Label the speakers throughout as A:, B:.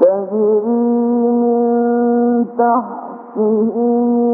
A: تجري من تحتهم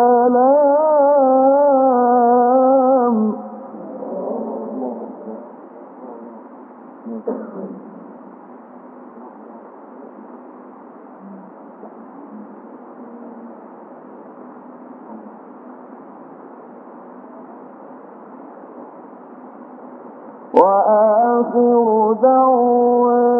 A: السلام. وآخر دعوان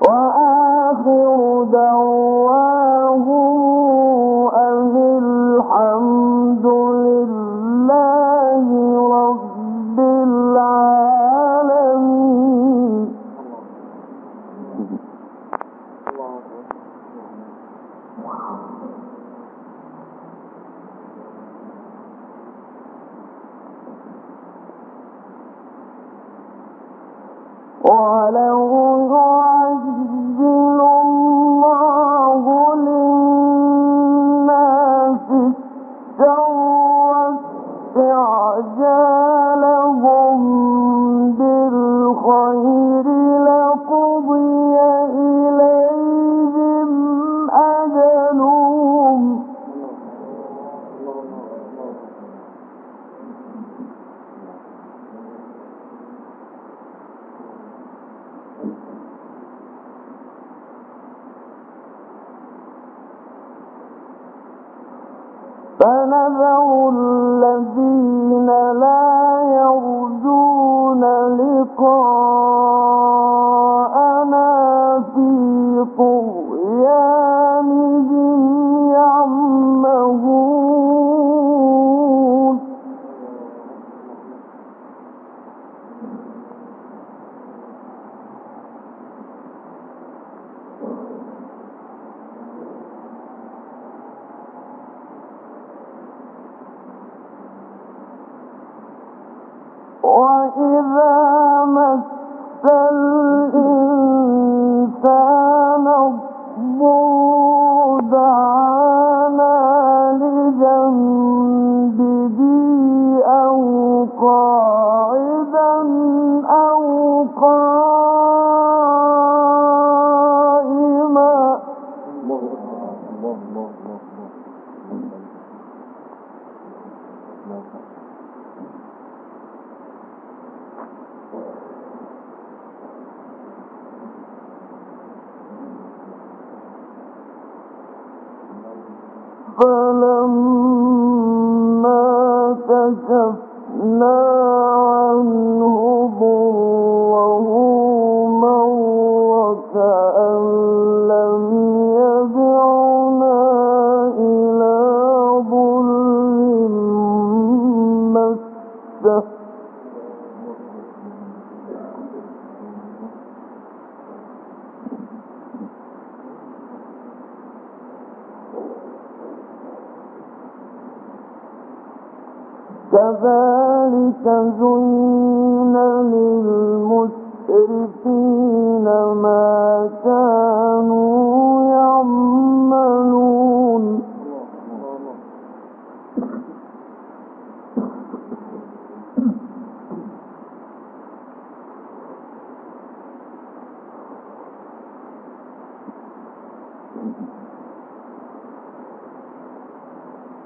A: وآخر دعوانا إذا مس الإنسان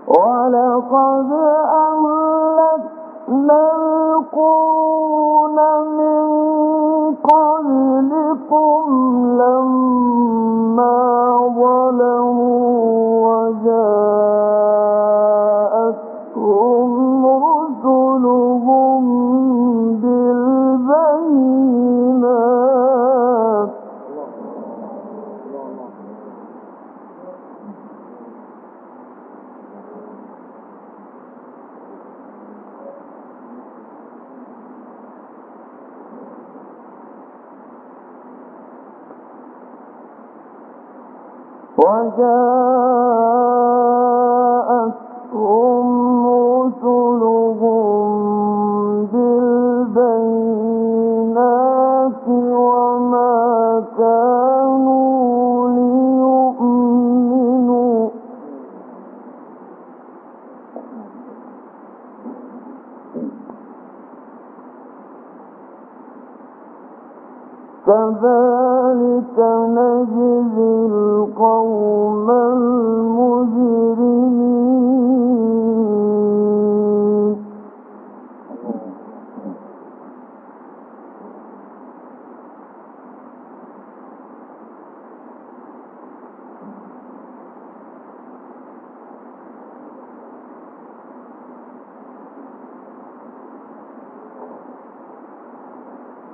A: ولقد أهلكنا القرون من قبلكم لما ظلموا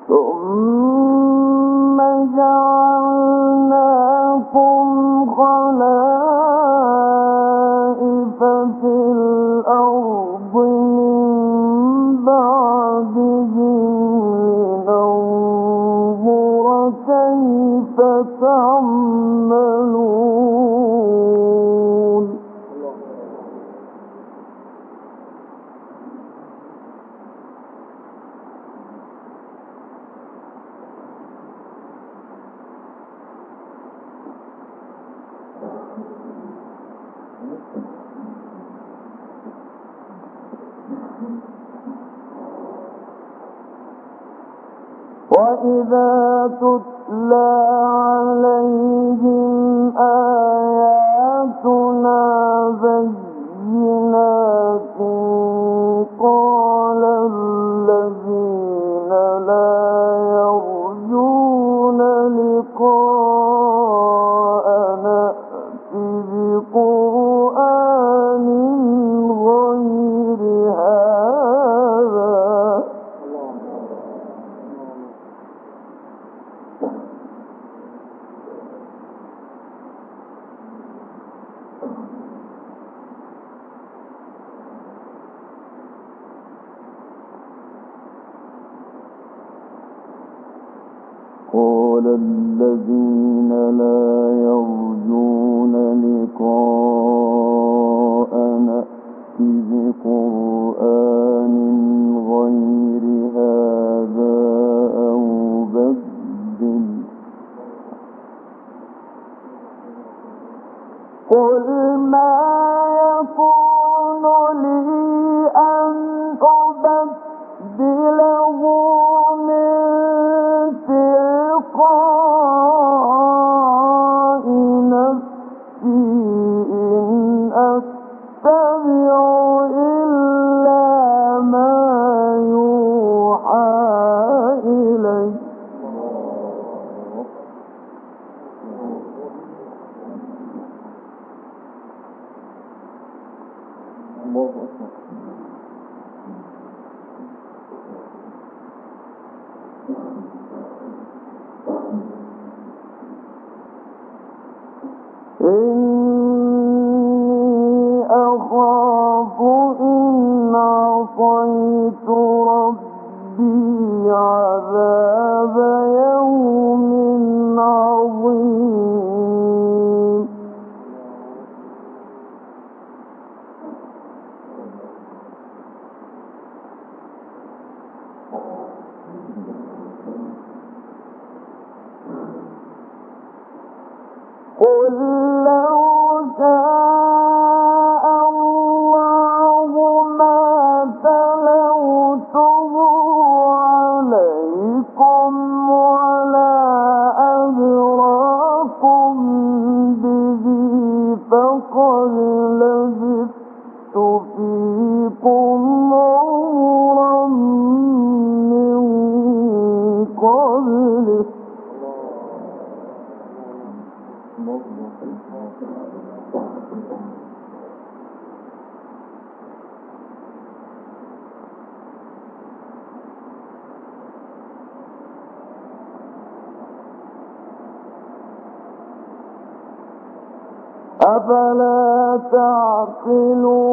A: ثم تعقلون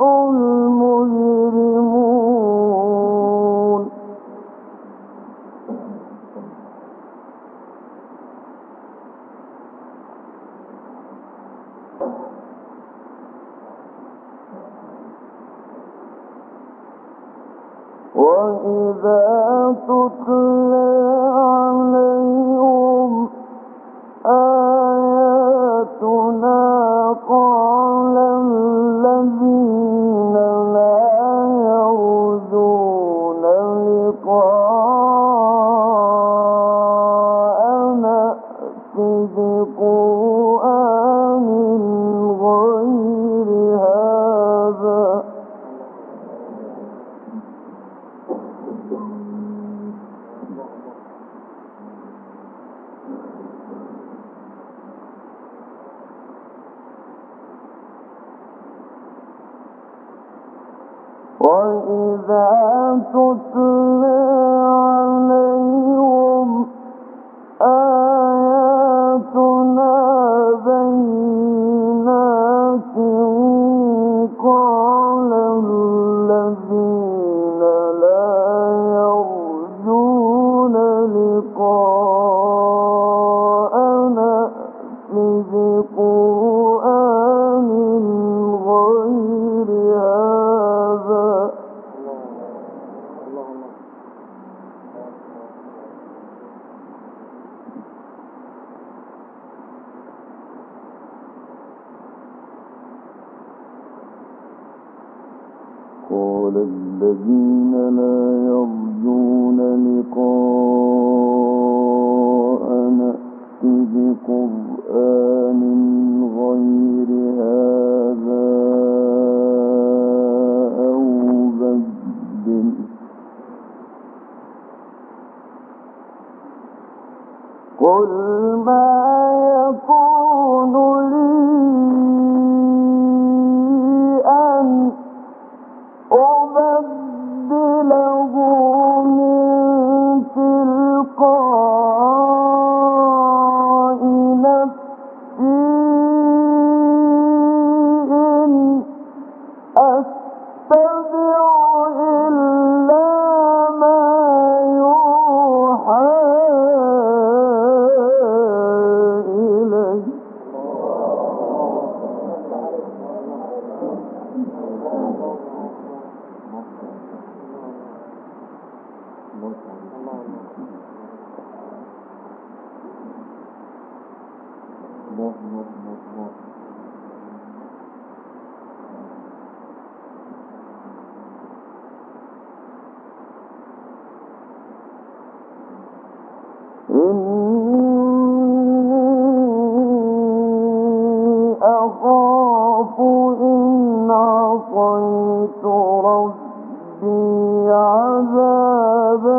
A: المجرمون. قال الذين لا بقرآن عذاب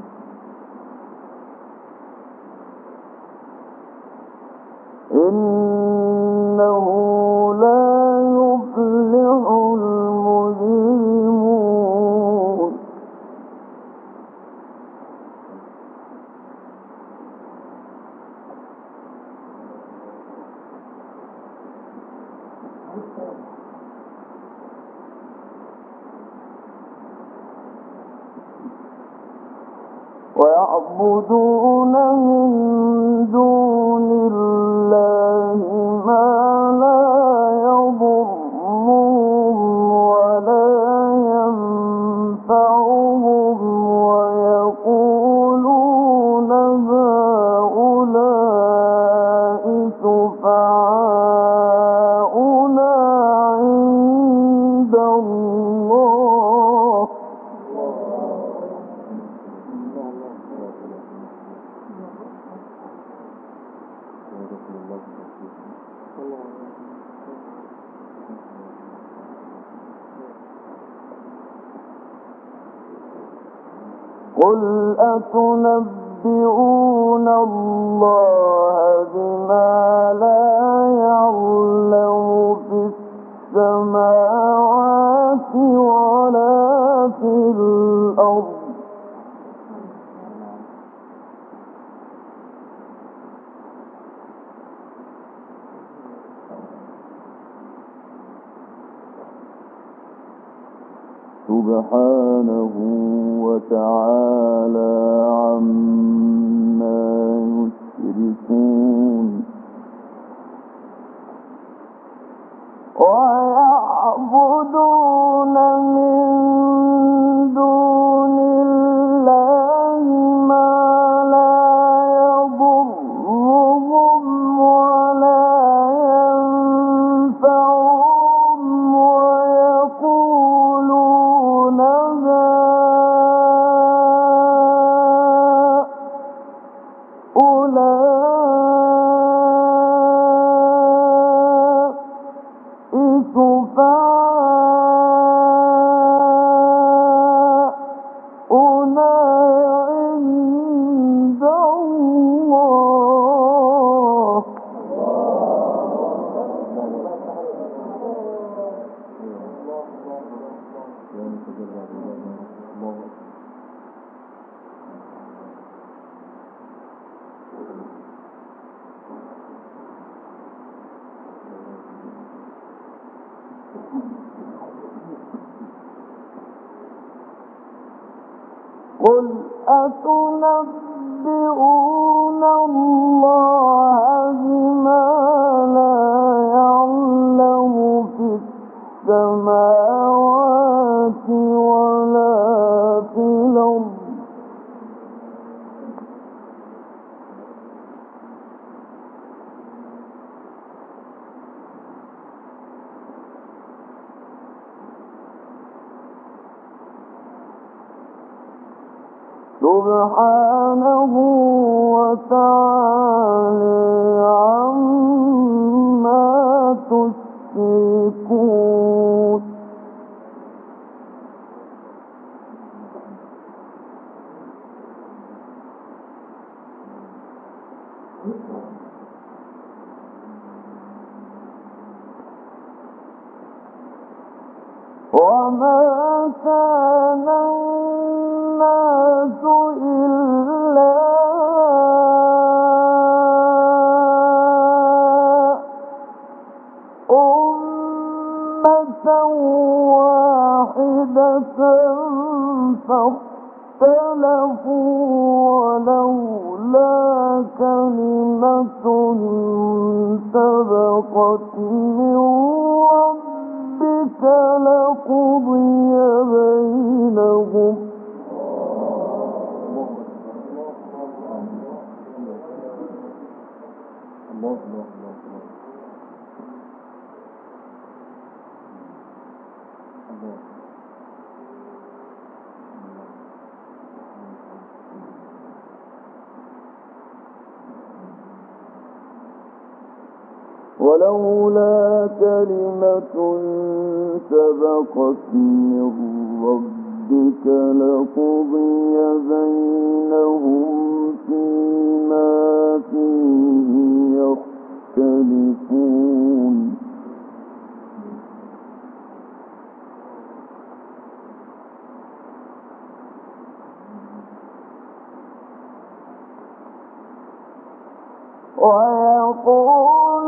B: سبحانه وتعالى عما يشركون.
A: ويعبدون من سبحانه وتعالى عما تشركون سبقت من ربك لقضي بينهم
B: فيما فيه يختلفون.
A: ويقول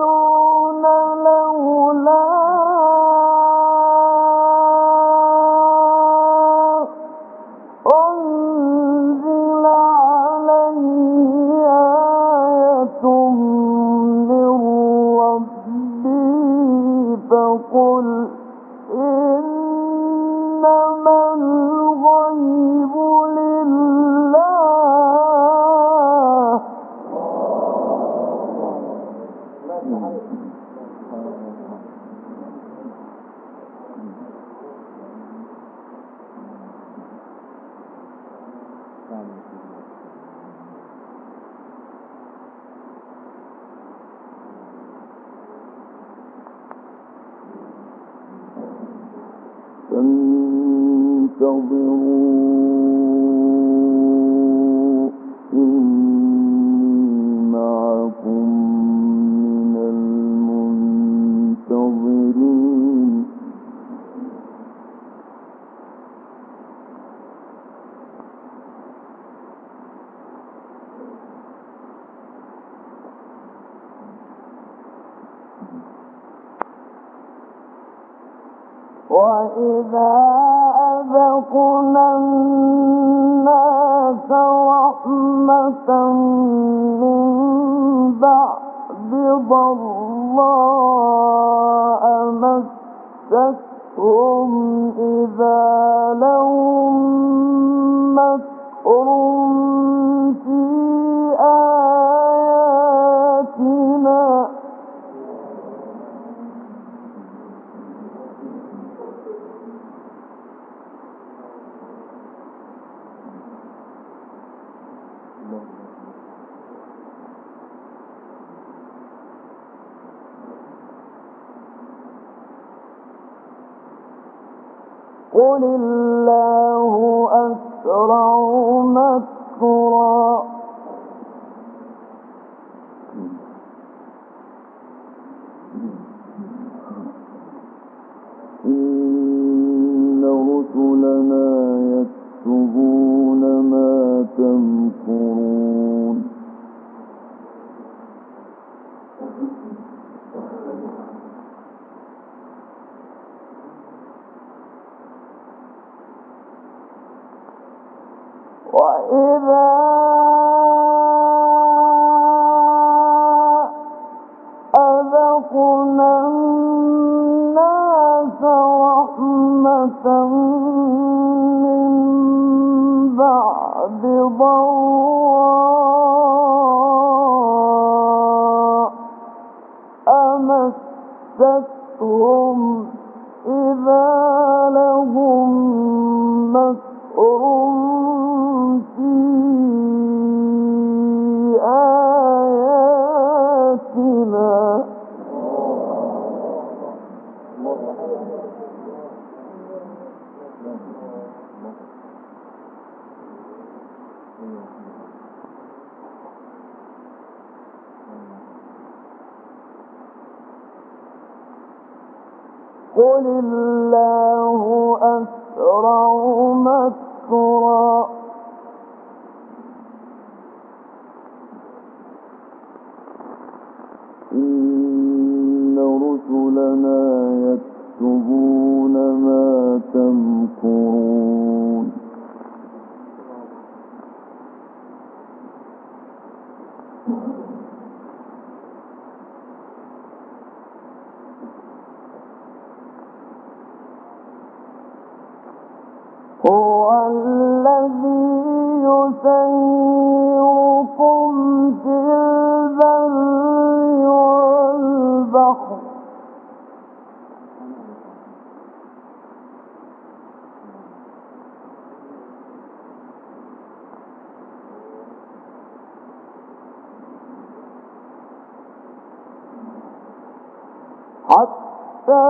A: وإذا أذقنا الناس رحمة من بعد ضراء مستهم إذا لهم مكر بعد أمستهم حتى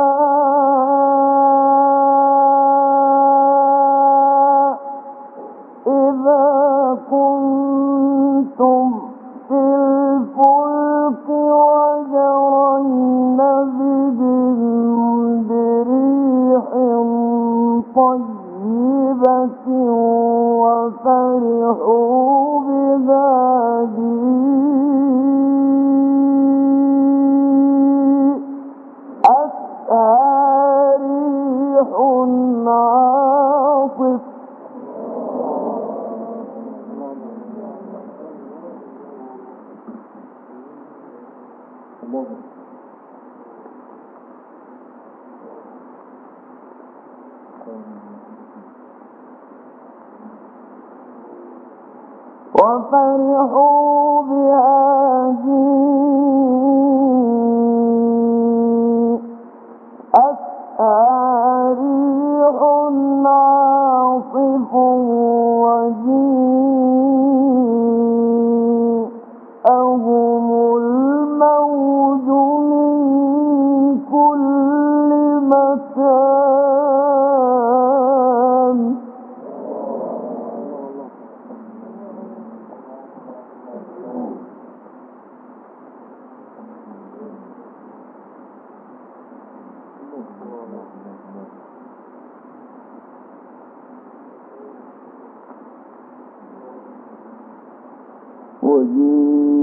A: hoje.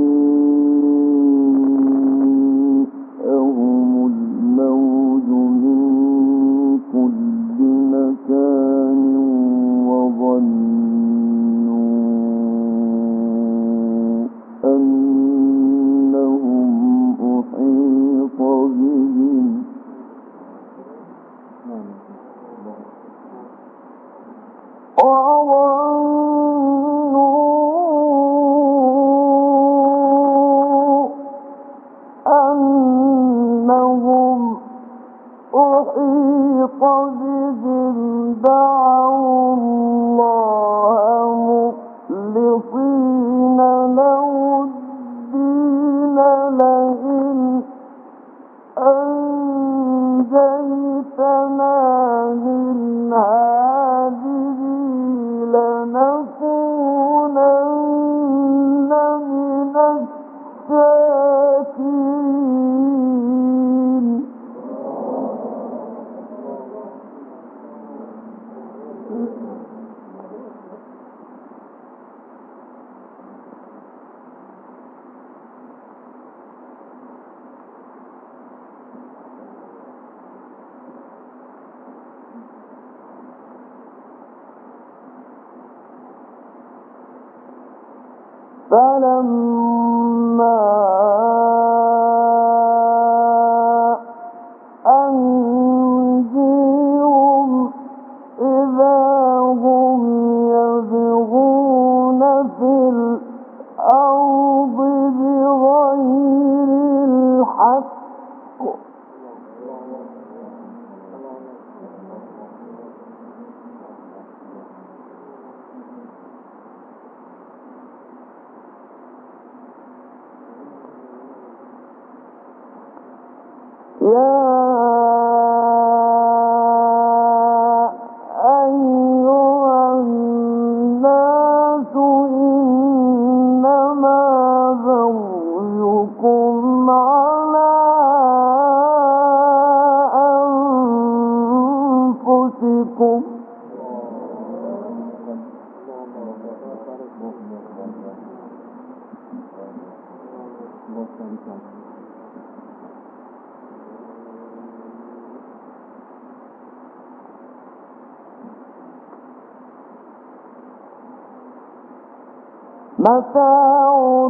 A: متاع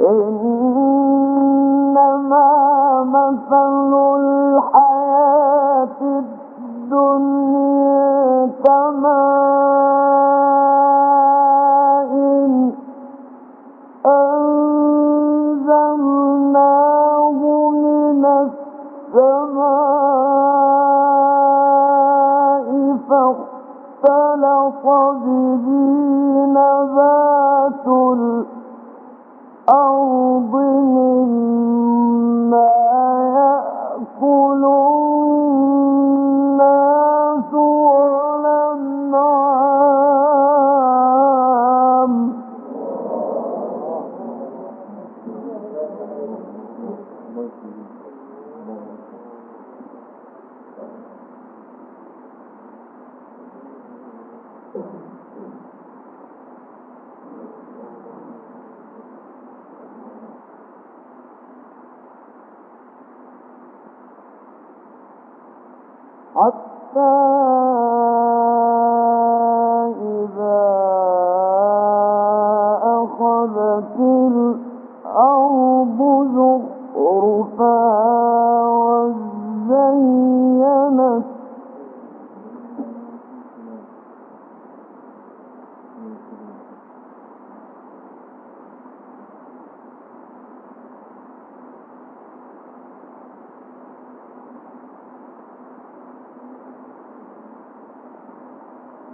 A: إنما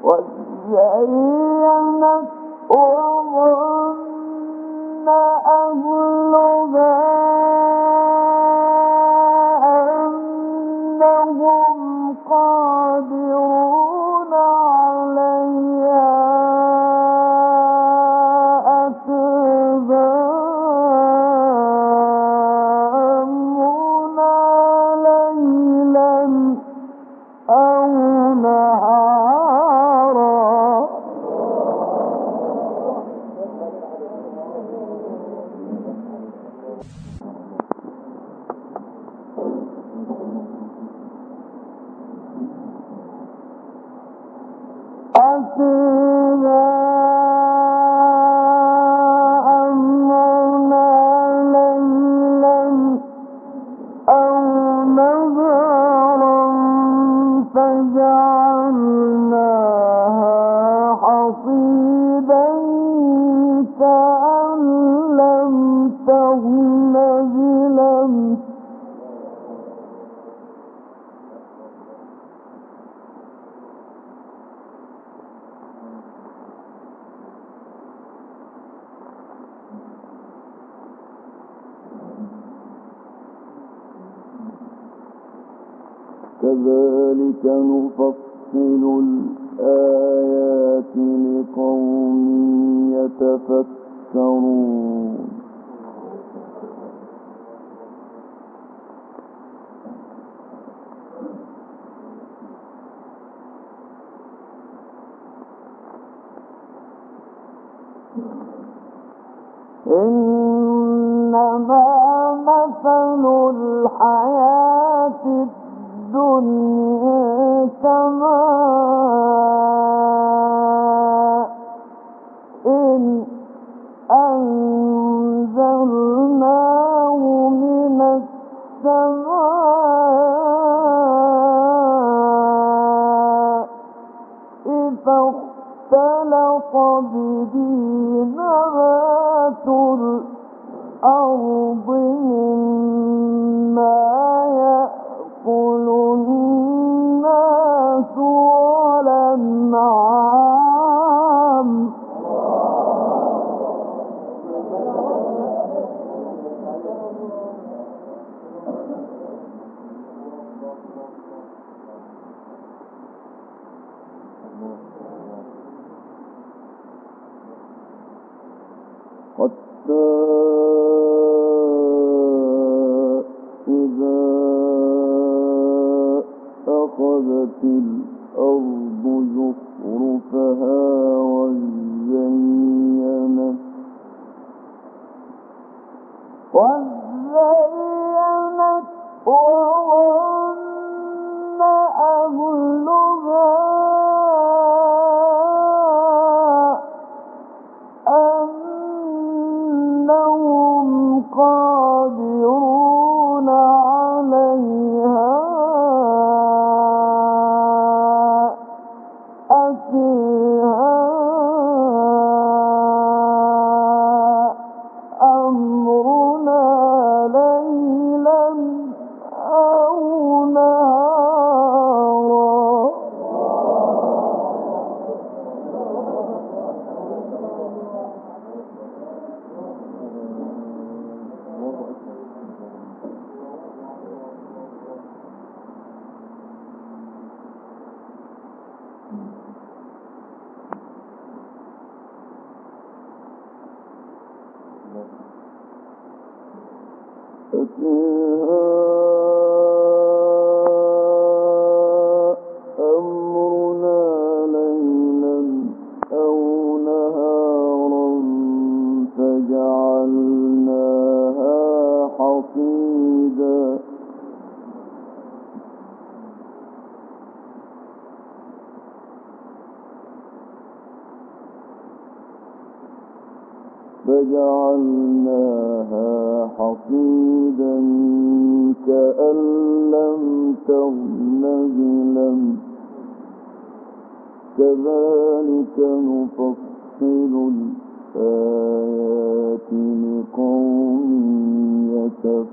A: وزينت أمور تفكرون
C: إنما مثل الحياة الدنيا
A: كمان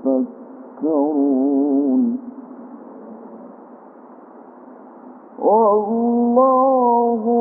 A: تذكرون والله